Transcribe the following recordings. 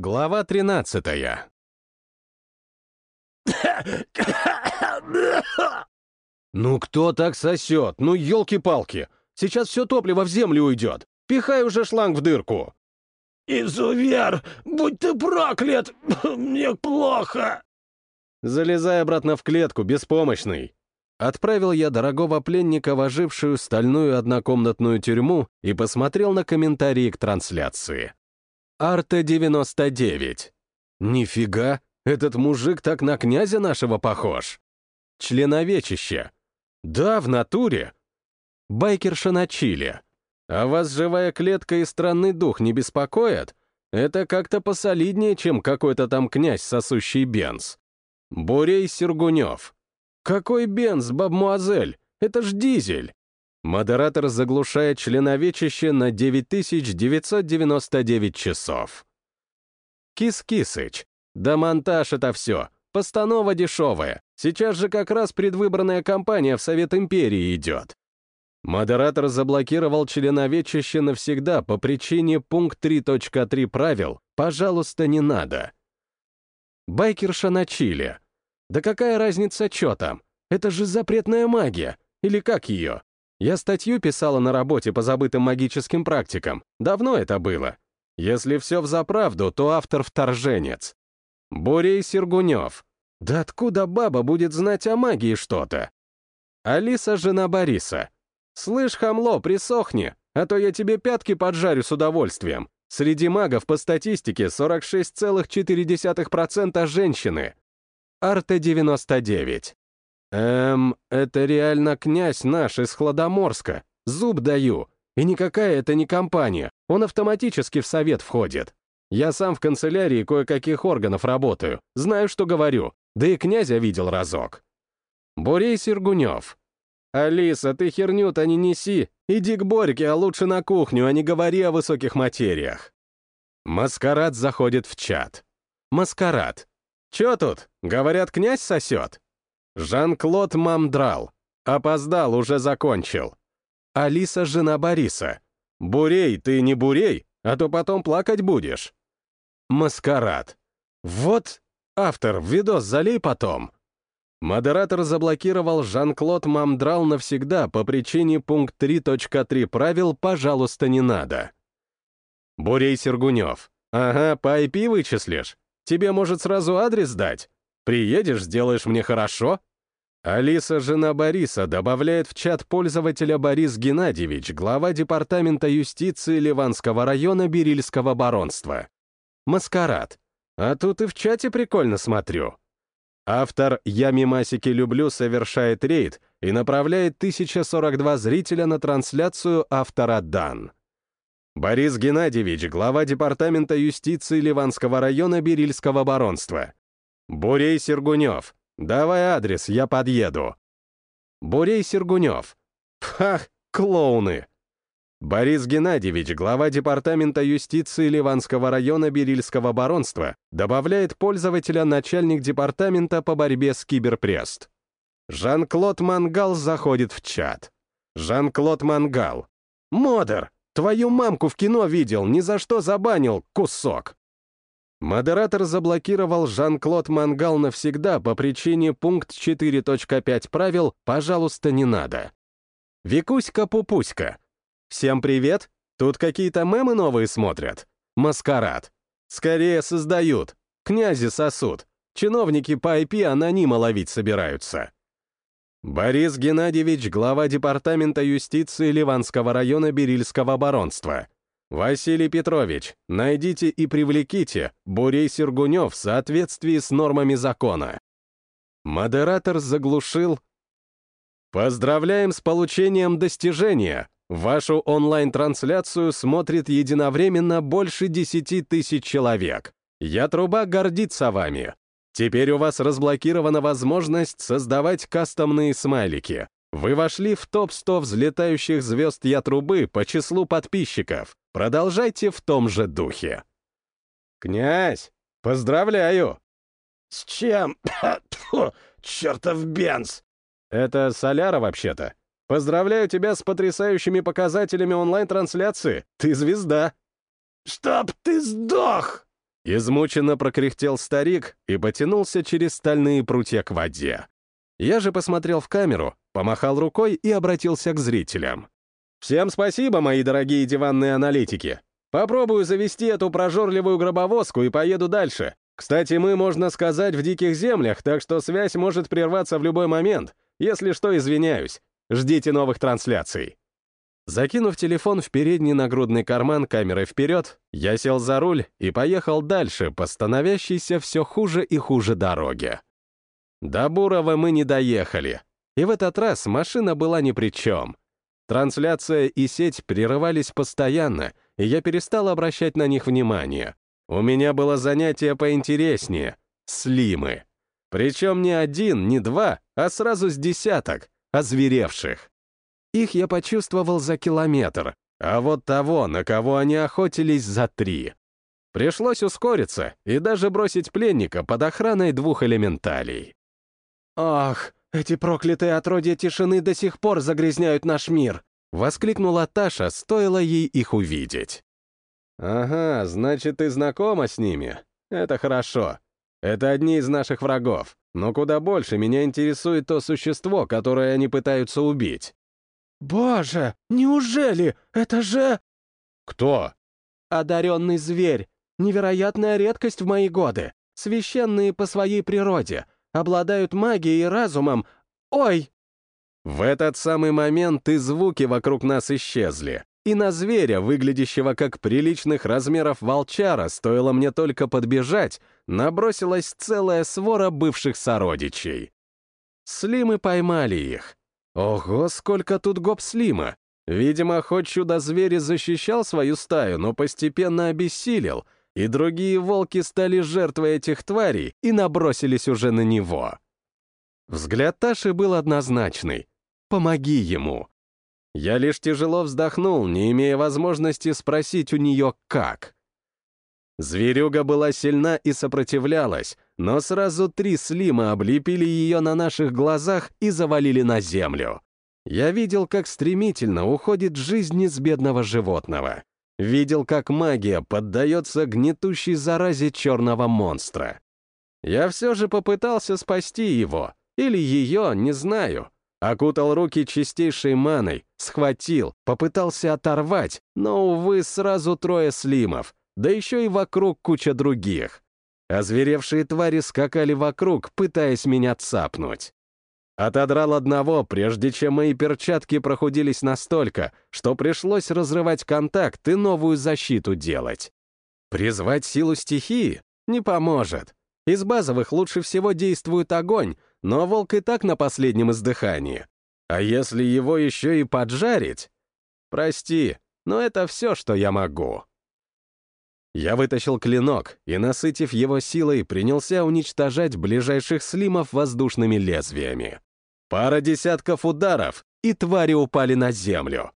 Глава 13 «Ну кто так сосет? Ну елки-палки! Сейчас все топливо в землю уйдет! Пихай уже шланг в дырку!» «Изувер, будь ты проклят! Мне плохо!» «Залезай обратно в клетку, беспомощный!» Отправил я дорогого пленника в ожившую стальную однокомнатную тюрьму и посмотрел на комментарии к трансляции. Арта-99. Нифига, этот мужик так на князя нашего похож. Членовечище. Да, в натуре. Байкерша на Чили. А вас живая клетка и странный дух не беспокоят? Это как-то посолиднее, чем какой-то там князь, сосущий бенз. Бурей Сергунев. Какой бенз, бабмуазель? Это ж дизель. Модератор заглушает членовечище на 9999 часов. Кис-Кисыч. Да монтаж это все. Постанова дешевая. Сейчас же как раз предвыборная кампания в Совет Империи идет. Модератор заблокировал членовечище навсегда по причине пункт 3.3 правил «Пожалуйста, не надо». Байкерша на Чили. Да какая разница, что там? Это же запретная магия. Или как ее? Я статью писала на работе по забытым магическим практикам. Давно это было. Если все взаправду, то автор вторженец. Бурей Сергунев. Да откуда баба будет знать о магии что-то? Алиса — жена Бориса. Слышь, хамло, присохни, а то я тебе пятки поджарю с удовольствием. Среди магов по статистике 46,4% женщины. Арта-99. Эм, это реально князь наш из Хладоморска. Зуб даю. И никакая это не компания. Он автоматически в совет входит. Я сам в канцелярии кое-каких органов работаю. Знаю, что говорю. Да и князя видел разок. Бурей Сергунев. «Алиса, ты херню-то не неси. Иди к Борьке, а лучше на кухню, а не говори о высоких материях». Маскарад заходит в чат. Маскарад. «Чё тут? Говорят, князь сосет?» Жан-Клод Мамдрал. Опоздал, уже закончил. Алиса — жена Бориса. Бурей, ты не бурей, а то потом плакать будешь. Маскарад. Вот автор, видос залей потом. Модератор заблокировал Жан-Клод Мамдрал навсегда по причине пункт 3.3 правил «Пожалуйста, не надо». Бурей Сергунев. Ага, по IP вычислишь. Тебе, может, сразу адрес дать? Приедешь, сделаешь мне хорошо? Алиса, жена Бориса, добавляет в чат пользователя Борис Геннадьевич, глава Департамента юстиции Ливанского района Берильского баронства. Маскарад. А тут и в чате прикольно смотрю. Автор «Я мимасики люблю» совершает рейд и направляет 1042 зрителя на трансляцию автора Дан. Борис Геннадьевич, глава Департамента юстиции Ливанского района Берильского баронства. Бурей Сергунев, Давай адрес, я подъеду. Бурей Сергунев. Пах, клоуны. Борис Геннадьевич, глава Департамента юстиции Ливанского района Берильского баронства, добавляет пользователя начальник департамента по борьбе с киберпрест. Жан-Клод Мангал заходит в чат. Жан-Клод Мангал. «Модер, твою мамку в кино видел, ни за что забанил, кусок!» Модератор заблокировал Жан-Клод Мангал навсегда по причине пункт 4.5 правил «Пожалуйста, не надо». Викуська-пупуська. Всем привет. Тут какие-то мемы новые смотрят. Маскарад. Скорее создают. Князи сосут. Чиновники по IP анонима ловить собираются. Борис Геннадьевич, глава Департамента юстиции Ливанского района Берильского баронства. «Василий Петрович, найдите и привлеките Бурей Сергунев в соответствии с нормами закона». Модератор заглушил «Поздравляем с получением достижения! Вашу онлайн-трансляцию смотрит единовременно больше 10 тысяч человек. Я труба гордится вами. Теперь у вас разблокирована возможность создавать кастомные смайлики. Вы вошли в топ-100 взлетающих звезд Я трубы по числу подписчиков. Продолжайте в том же духе. «Князь, поздравляю!» «С чем? Фу, чертов бенз!» «Это Соляра вообще-то. Поздравляю тебя с потрясающими показателями онлайн-трансляции. Ты звезда!» «Чтоб ты сдох!» Измученно прокряхтел старик и потянулся через стальные прутья к воде. Я же посмотрел в камеру, помахал рукой и обратился к зрителям. «Всем спасибо, мои дорогие диванные аналитики. Попробую завести эту прожорливую гробовозку и поеду дальше. Кстати, мы, можно сказать, в диких землях, так что связь может прерваться в любой момент. Если что, извиняюсь. Ждите новых трансляций». Закинув телефон в передний нагрудный карман камерой вперед, я сел за руль и поехал дальше по становящейся все хуже и хуже дороге. До Бурова мы не доехали, и в этот раз машина была ни при чем. Трансляция и сеть прерывались постоянно, и я перестал обращать на них внимание. У меня было занятие поинтереснее — слимы. Причем не один, не два, а сразу с десяток, озверевших. Их я почувствовал за километр, а вот того, на кого они охотились, за три. Пришлось ускориться и даже бросить пленника под охраной двух элементалей. «Ах, эти проклятые отродья тишины до сих пор загрязняют наш мир!» — воскликнула Таша, стоило ей их увидеть. «Ага, значит, ты знакома с ними? Это хорошо. Это одни из наших врагов, но куда больше меня интересует то существо, которое они пытаются убить». «Боже, неужели? Это же...» «Кто?» «Одаренный зверь. Невероятная редкость в мои годы. Священные по своей природе. Обладают магией и разумом. Ой!» В этот самый момент и звуки вокруг нас исчезли. И на зверя, выглядящего как приличных размеров волчара, стоило мне только подбежать, набросилась целая свора бывших сородичей. Слимы поймали их. Ого, сколько тут гоп-слима! Видимо, хоть чудо-зверь защищал свою стаю, но постепенно обессилел, и другие волки стали жертвой этих тварей и набросились уже на него. Взгляд Таши был однозначный. «Помоги ему!» Я лишь тяжело вздохнул, не имея возможности спросить у нее «как?». Зверюга была сильна и сопротивлялась, но сразу три слима облепили ее на наших глазах и завалили на землю. Я видел, как стремительно уходит жизнь из бедного животного. Видел, как магия поддается гнетущей заразе черного монстра. Я все же попытался спасти его, или ее, не знаю. Окутал руки чистейшей маной, схватил, попытался оторвать, но, увы, сразу трое слимов, да еще и вокруг куча других. Озверевшие твари скакали вокруг, пытаясь меня цапнуть. Отодрал одного, прежде чем мои перчатки прохудились настолько, что пришлось разрывать контакт и новую защиту делать. Призвать силу стихии не поможет. Из базовых лучше всего действует огонь, но волк и так на последнем издыхании. А если его еще и поджарить? Прости, но это все, что я могу. Я вытащил клинок и, насытив его силой, принялся уничтожать ближайших слимов воздушными лезвиями. Пара десятков ударов, и твари упали на землю.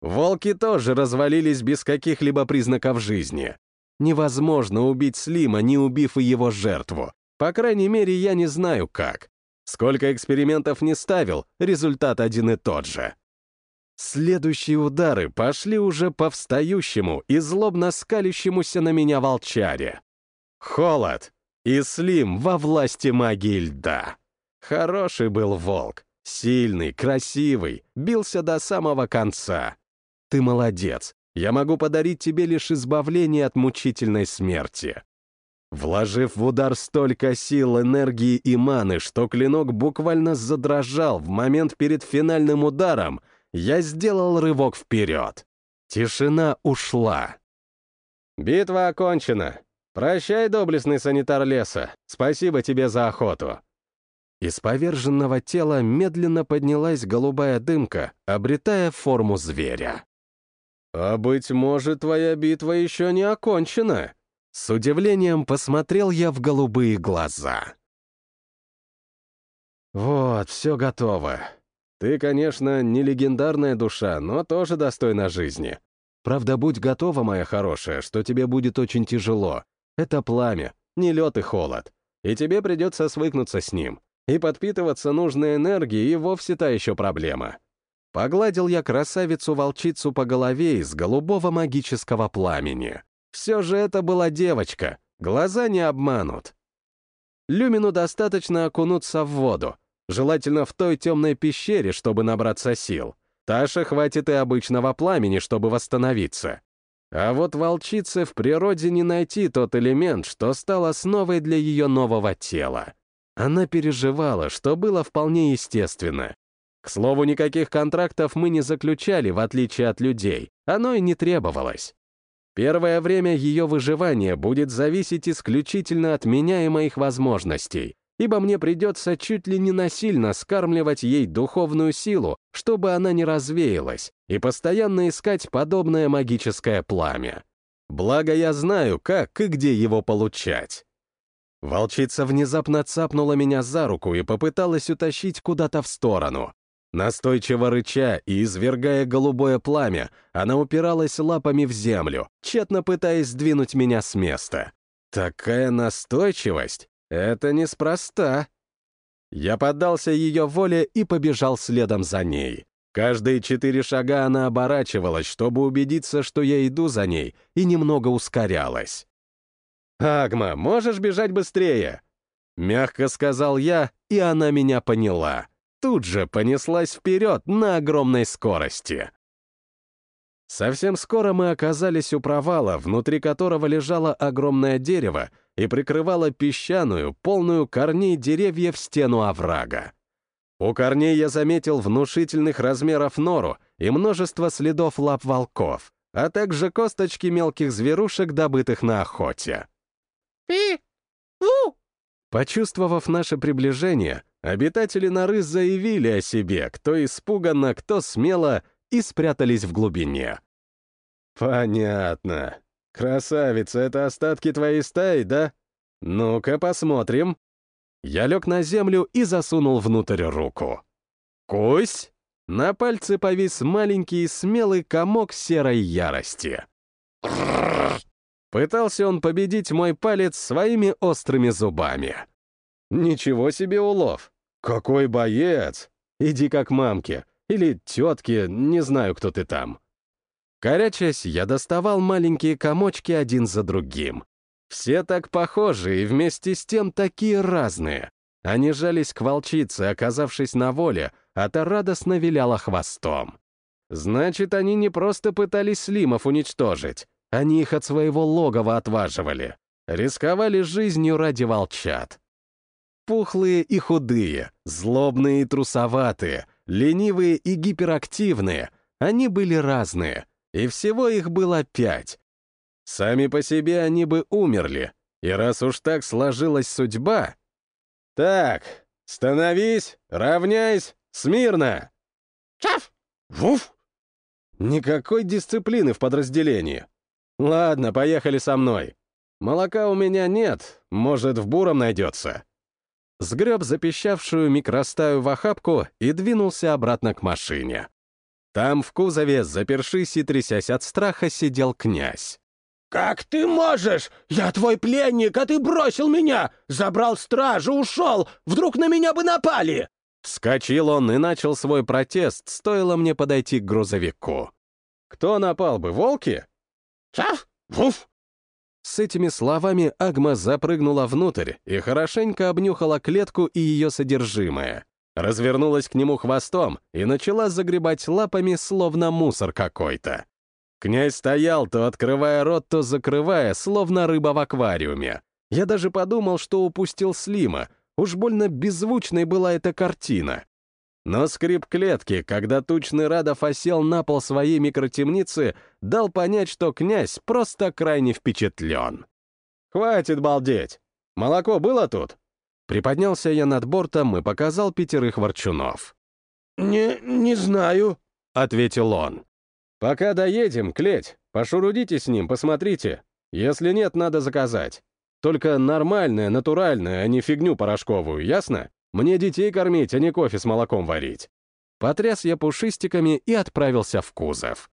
Волки тоже развалились без каких-либо признаков жизни. Невозможно убить Слима, не убив и его жертву. По крайней мере, я не знаю как. Сколько экспериментов не ставил, результат один и тот же. Следующие удары пошли уже по встающему и злобно скалящемуся на меня волчаре. Холод и Слим во власти магии льда. Хороший был волк, сильный, красивый, бился до самого конца. Ты молодец, я могу подарить тебе лишь избавление от мучительной смерти. Вложив в удар столько сил, энергии и маны, что клинок буквально задрожал в момент перед финальным ударом, я сделал рывок вперед. Тишина ушла. «Битва окончена. Прощай, доблестный санитар леса. Спасибо тебе за охоту». Из поверженного тела медленно поднялась голубая дымка, обретая форму зверя. «А, быть может, твоя битва еще не окончена?» С удивлением посмотрел я в голубые глаза. «Вот, все готово. Ты, конечно, не легендарная душа, но тоже достойна жизни. Правда, будь готова, моя хорошая, что тебе будет очень тяжело. Это пламя, не лед и холод. И тебе придется свыкнуться с ним. И подпитываться нужной энергией и вовсе та еще проблема. Погладил я красавицу-волчицу по голове из голубого магического пламени. Все же это была девочка, Глаза не обманут. Люмину достаточно окунуться в воду, желательно в той темной пещере, чтобы набраться сил. Таше хватит и обычного пламени, чтобы восстановиться. А вот волчице в природе не найти тот элемент, что стал основой для ее нового тела. Она переживала, что было вполне естественно. К слову, никаких контрактов мы не заключали, в отличие от людей. Оно и не требовалось. Первое время ее выживание будет зависеть исключительно от меня и моих возможностей, ибо мне придется чуть ли не насильно скармливать ей духовную силу, чтобы она не развеялась, и постоянно искать подобное магическое пламя. Благо я знаю, как и где его получать. Волчица внезапно цапнула меня за руку и попыталась утащить куда-то в сторону. Настойчиво рыча и извергая голубое пламя, она упиралась лапами в землю, тщетно пытаясь сдвинуть меня с места. Такая настойчивость! Это неспроста. Я поддался ее воле и побежал следом за ней. Каждые четыре шага она оборачивалась, чтобы убедиться, что я иду за ней, и немного ускорялась. «Агма, можешь бежать быстрее?» Мягко сказал я, и она меня поняла тут же понеслась вперед на огромной скорости. Совсем скоро мы оказались у провала, внутри которого лежало огромное дерево и прикрывало песчаную, полную корней деревьев стену оврага. У корней я заметил внушительных размеров нору и множество следов лап волков, а также косточки мелких зверушек, добытых на охоте. «Пи! У!» Почувствовав наше приближение, Обитатели норы заявили о себе, кто испуганно, кто смело, и спрятались в глубине. «Понятно. Красавица, это остатки твоей стаи, да? Ну-ка посмотрим». Я лег на землю и засунул внутрь руку. «Кусь!» На пальце повис маленький смелый комок серой ярости. Пытался он победить мой палец своими острыми зубами. Ничего себе улов! «Какой боец! Иди как мамке. Или тетке, не знаю, кто ты там». Корячась, я доставал маленькие комочки один за другим. Все так похожи и вместе с тем такие разные. Они жались к волчице, оказавшись на воле, а та радостно виляла хвостом. Значит, они не просто пытались слимов уничтожить, они их от своего логова отваживали. Рисковали жизнью ради волчат. Пухлые и худые, злобные и трусоватые, ленивые и гиперактивные. Они были разные, и всего их было пять. Сами по себе они бы умерли, и раз уж так сложилась судьба... Так, становись, равняйсь, смирно! Чаф! Вуф! Никакой дисциплины в подразделении. Ладно, поехали со мной. Молока у меня нет, может, в буром найдется сгреб запищавшую микростаю в охапку и двинулся обратно к машине. Там в кузове, запершись и трясясь от страха, сидел князь. «Как ты можешь? Я твой пленник, а ты бросил меня! Забрал стражу, ушел! Вдруг на меня бы напали!» Вскочил он и начал свой протест, стоило мне подойти к грузовику. «Кто напал бы, волки?» «Чав! Вуф! С этими словами Агма запрыгнула внутрь и хорошенько обнюхала клетку и ее содержимое. Развернулась к нему хвостом и начала загребать лапами, словно мусор какой-то. Князь стоял, то открывая рот, то закрывая, словно рыба в аквариуме. Я даже подумал, что упустил Слима. Уж больно беззвучной была эта картина. Но скрип клетки, когда тучный Радов осел на пол своей микротемницы, дал понять, что князь просто крайне впечатлен. «Хватит балдеть! Молоко было тут?» Приподнялся я над бортом и показал пятерых ворчунов. «Не... не знаю», — ответил он. «Пока доедем, клеть, пошурудите с ним, посмотрите. Если нет, надо заказать. Только нормальное, натуральное, а не фигню порошковую, ясно?» Мне детей кормить, а не кофе с молоком варить. Потряс я пушистиками и отправился в кузов.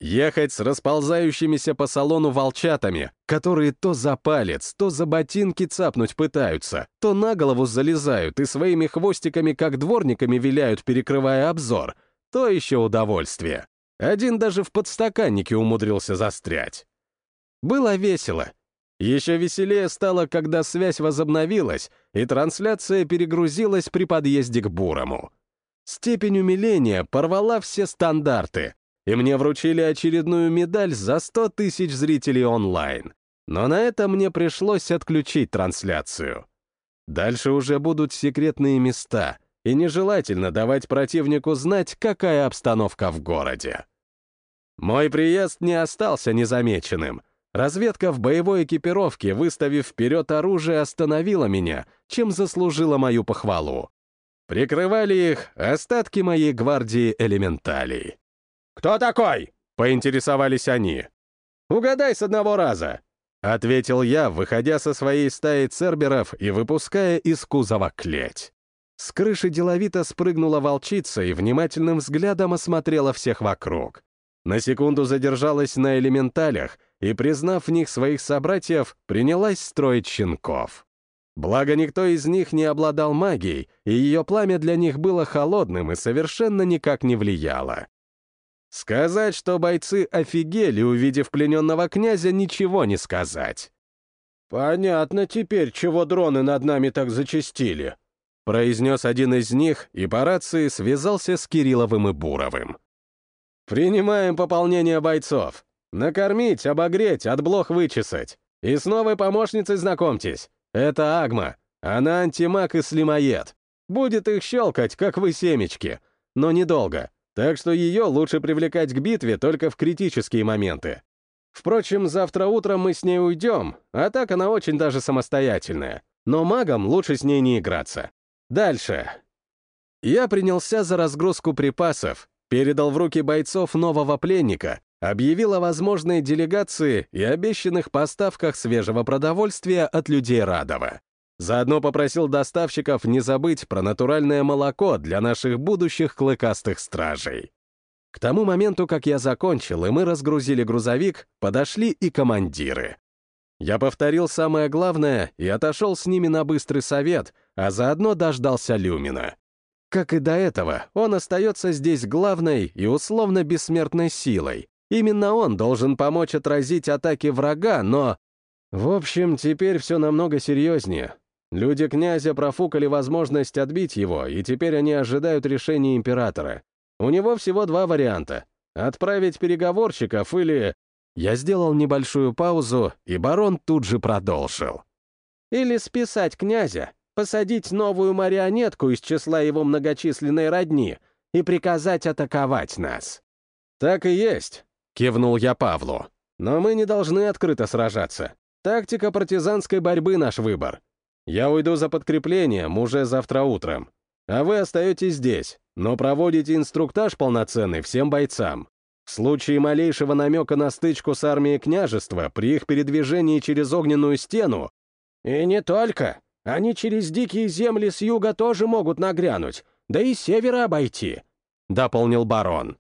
Ехать с расползающимися по салону волчатами, которые то за палец, то за ботинки цапнуть пытаются, то на голову залезают и своими хвостиками, как дворниками, виляют, перекрывая обзор, то еще удовольствие. Один даже в подстаканнике умудрился застрять. Было весело. Еще веселее стало, когда связь возобновилась, и трансляция перегрузилась при подъезде к Бурому. Степень умиления порвала все стандарты, и мне вручили очередную медаль за 100 тысяч зрителей онлайн. Но на это мне пришлось отключить трансляцию. Дальше уже будут секретные места, и нежелательно давать противнику знать, какая обстановка в городе. Мой приезд не остался незамеченным. Разведка в боевой экипировке, выставив вперед оружие, остановила меня, чем заслужила мою похвалу. Прикрывали их остатки моей гвардии элементалей. «Кто такой?» — поинтересовались они. «Угадай с одного раза», — ответил я, выходя со своей стаи церберов и выпуская из кузова клеть. С крыши деловито спрыгнула волчица и внимательным взглядом осмотрела всех вокруг. На секунду задержалась на элементалях и, признав в них своих собратьев, принялась строить щенков. Благо, никто из них не обладал магией, и ее пламя для них было холодным и совершенно никак не влияло. Сказать, что бойцы офигели, увидев плененного князя, ничего не сказать. «Понятно теперь, чего дроны над нами так зачастили», произнес один из них и по рации связался с Кирилловым и Буровым. «Принимаем пополнение бойцов. Накормить, обогреть, от блох вычесать. И с новой помощницей знакомьтесь. Это Агма. Она антимаг и слимоед. Будет их щелкать, как вы семечки. Но недолго. Так что ее лучше привлекать к битве только в критические моменты. Впрочем, завтра утром мы с ней уйдем, а так она очень даже самостоятельная. Но магам лучше с ней не играться. Дальше. Я принялся за разгрузку припасов, передал в руки бойцов нового пленника, объявил о возможной делегации и обещанных поставках свежего продовольствия от людей Радова. Заодно попросил доставщиков не забыть про натуральное молоко для наших будущих клыкастых стражей. К тому моменту, как я закончил, и мы разгрузили грузовик, подошли и командиры. Я повторил самое главное и отошел с ними на быстрый совет, а заодно дождался Люмина. Как и до этого, он остается здесь главной и условно бессмертной силой, Именно он должен помочь отразить атаки врага, но... В общем, теперь все намного серьезнее. Люди князя профукали возможность отбить его, и теперь они ожидают решения императора. У него всего два варианта — отправить переговорщиков или... Я сделал небольшую паузу, и барон тут же продолжил. Или списать князя, посадить новую марионетку из числа его многочисленной родни и приказать атаковать нас. Так и есть. Кивнул я Павлу. Но мы не должны открыто сражаться. Тактика партизанской борьбы — наш выбор. Я уйду за подкреплением уже завтра утром. А вы остаетесь здесь, но проводите инструктаж полноценный всем бойцам. В случае малейшего намека на стычку с армией княжества при их передвижении через огненную стену... И не только. Они через дикие земли с юга тоже могут нагрянуть, да и севера обойти, — дополнил барон.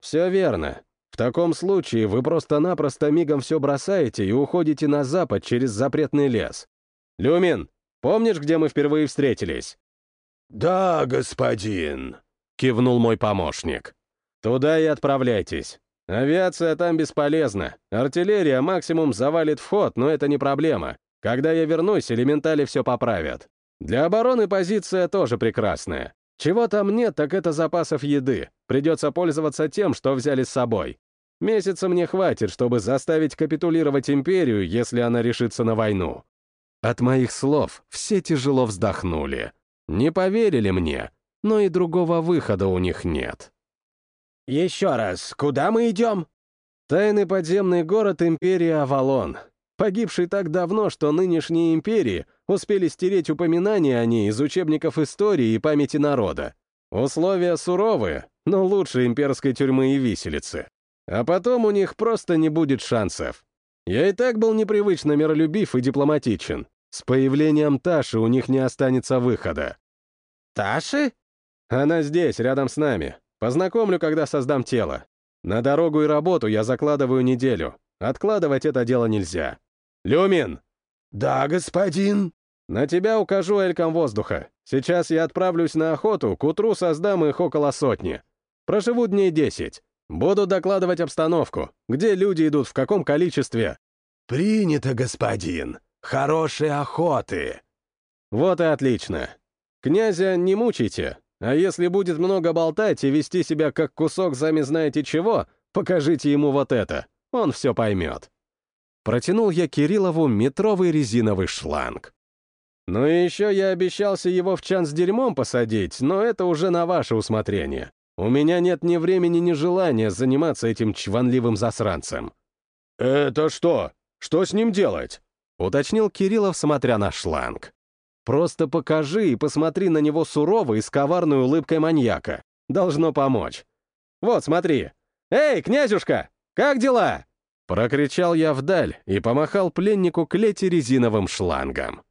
Все верно. В таком случае вы просто-напросто мигом все бросаете и уходите на запад через запретный лес. Люмин, помнишь, где мы впервые встретились?» «Да, господин», — кивнул мой помощник. «Туда и отправляйтесь. Авиация там бесполезна. Артиллерия максимум завалит вход, но это не проблема. Когда я вернусь, элементали все поправят. Для обороны позиция тоже прекрасная. Чего там нет, так это запасов еды. Придется пользоваться тем, что взяли с собой. Месяца мне хватит, чтобы заставить капитулировать империю, если она решится на войну. От моих слов все тяжело вздохнули. Не поверили мне, но и другого выхода у них нет. «Еще раз, куда мы идем?» Тайный подземный город Империи Авалон, погибший так давно, что нынешние империи успели стереть упоминания о ней из учебников истории и памяти народа. Условия суровые, но лучше имперской тюрьмы и виселицы. А потом у них просто не будет шансов. Я и так был непривычно миролюбив и дипломатичен. С появлением Таши у них не останется выхода. «Таши?» Она здесь, рядом с нами. Познакомлю, когда создам тело. На дорогу и работу я закладываю неделю. Откладывать это дело нельзя. Люмин!» «Да, господин!» «На тебя укажу элькам воздуха. Сейчас я отправлюсь на охоту, к утру создам их около сотни. Проживу дней десять. Буду докладывать обстановку, где люди идут, в каком количестве». «Принято, господин. Хорошей охоты!» «Вот и отлично. Князя не мучайте, а если будет много болтать и вести себя как кусок сами знаете чего, покажите ему вот это, он все поймет». Протянул я Кириллову метровый резиновый шланг. Ну и еще я обещался его в чан с дерьмом посадить, но это уже на ваше усмотрение. У меня нет ни времени, ни желания заниматься этим чванливым засранцем. «Это что? Что с ним делать?» — уточнил Кириллов, смотря на шланг. Просто покажи и посмотри на него сурово и с коварной улыбкой маньяка. Должно помочь. Вот, смотри. «Эй, князюшка, как дела?» Прокричал я вдаль и помахал пленнику клети резиновым шлангом.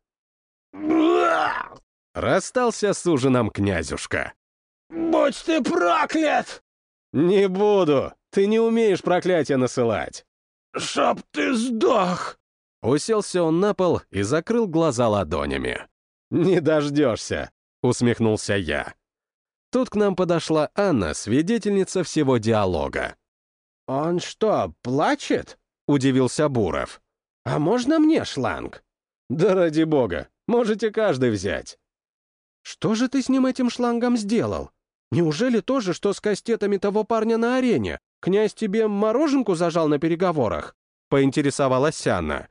Расстался с ужином князюшка. «Будь ты проклят!» «Не буду. Ты не умеешь проклятия насылать». «Чтоб ты сдох!» Уселся он на пол и закрыл глаза ладонями. «Не дождешься», — усмехнулся я. Тут к нам подошла Анна, свидетельница всего диалога. «Он что, плачет?» — удивился Буров. «А можно мне шланг?» «Да ради бога, можете каждый взять». «Что же ты с ним этим шлангом сделал? Неужели то же, что с кастетами того парня на арене? Князь тебе мороженку зажал на переговорах?» — поинтересовалась Анна.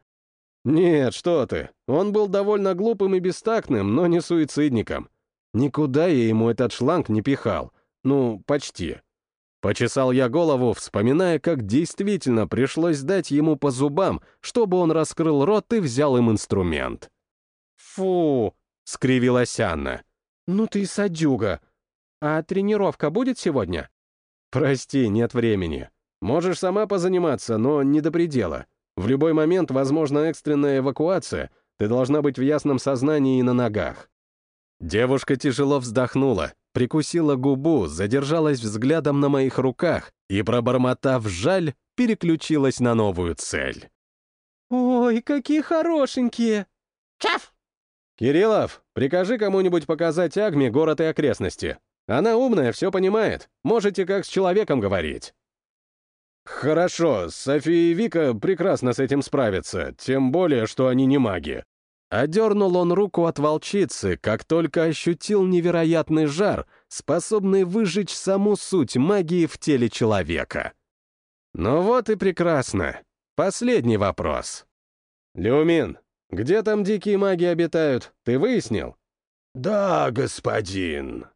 «Нет, что ты. Он был довольно глупым и бестактным, но не суицидником. Никуда я ему этот шланг не пихал. Ну, почти». Почесал я голову, вспоминая, как действительно пришлось дать ему по зубам, чтобы он раскрыл рот и взял им инструмент. «Фу!» — скривилась Анна. «Ну ты садюга. А тренировка будет сегодня?» «Прости, нет времени. Можешь сама позаниматься, но не до предела. В любой момент возможна экстренная эвакуация, ты должна быть в ясном сознании и на ногах». Девушка тяжело вздохнула, прикусила губу, задержалась взглядом на моих руках и, пробормотав «жаль», переключилась на новую цель. «Ой, какие хорошенькие!» «Чаф!» «Кириллов, прикажи кому-нибудь показать Агме город и окрестности. Она умная, все понимает. Можете как с человеком говорить». «Хорошо, София и Вика прекрасно с этим справятся, тем более, что они не маги». Одернул он руку от волчицы, как только ощутил невероятный жар, способный выжечь саму суть магии в теле человека. Ну вот и прекрасно. Последний вопрос. «Люмин, где там дикие маги обитают, ты выяснил?» «Да, господин».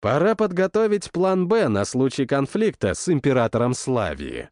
Пора подготовить план «Б» на случай конфликта с императором Славии.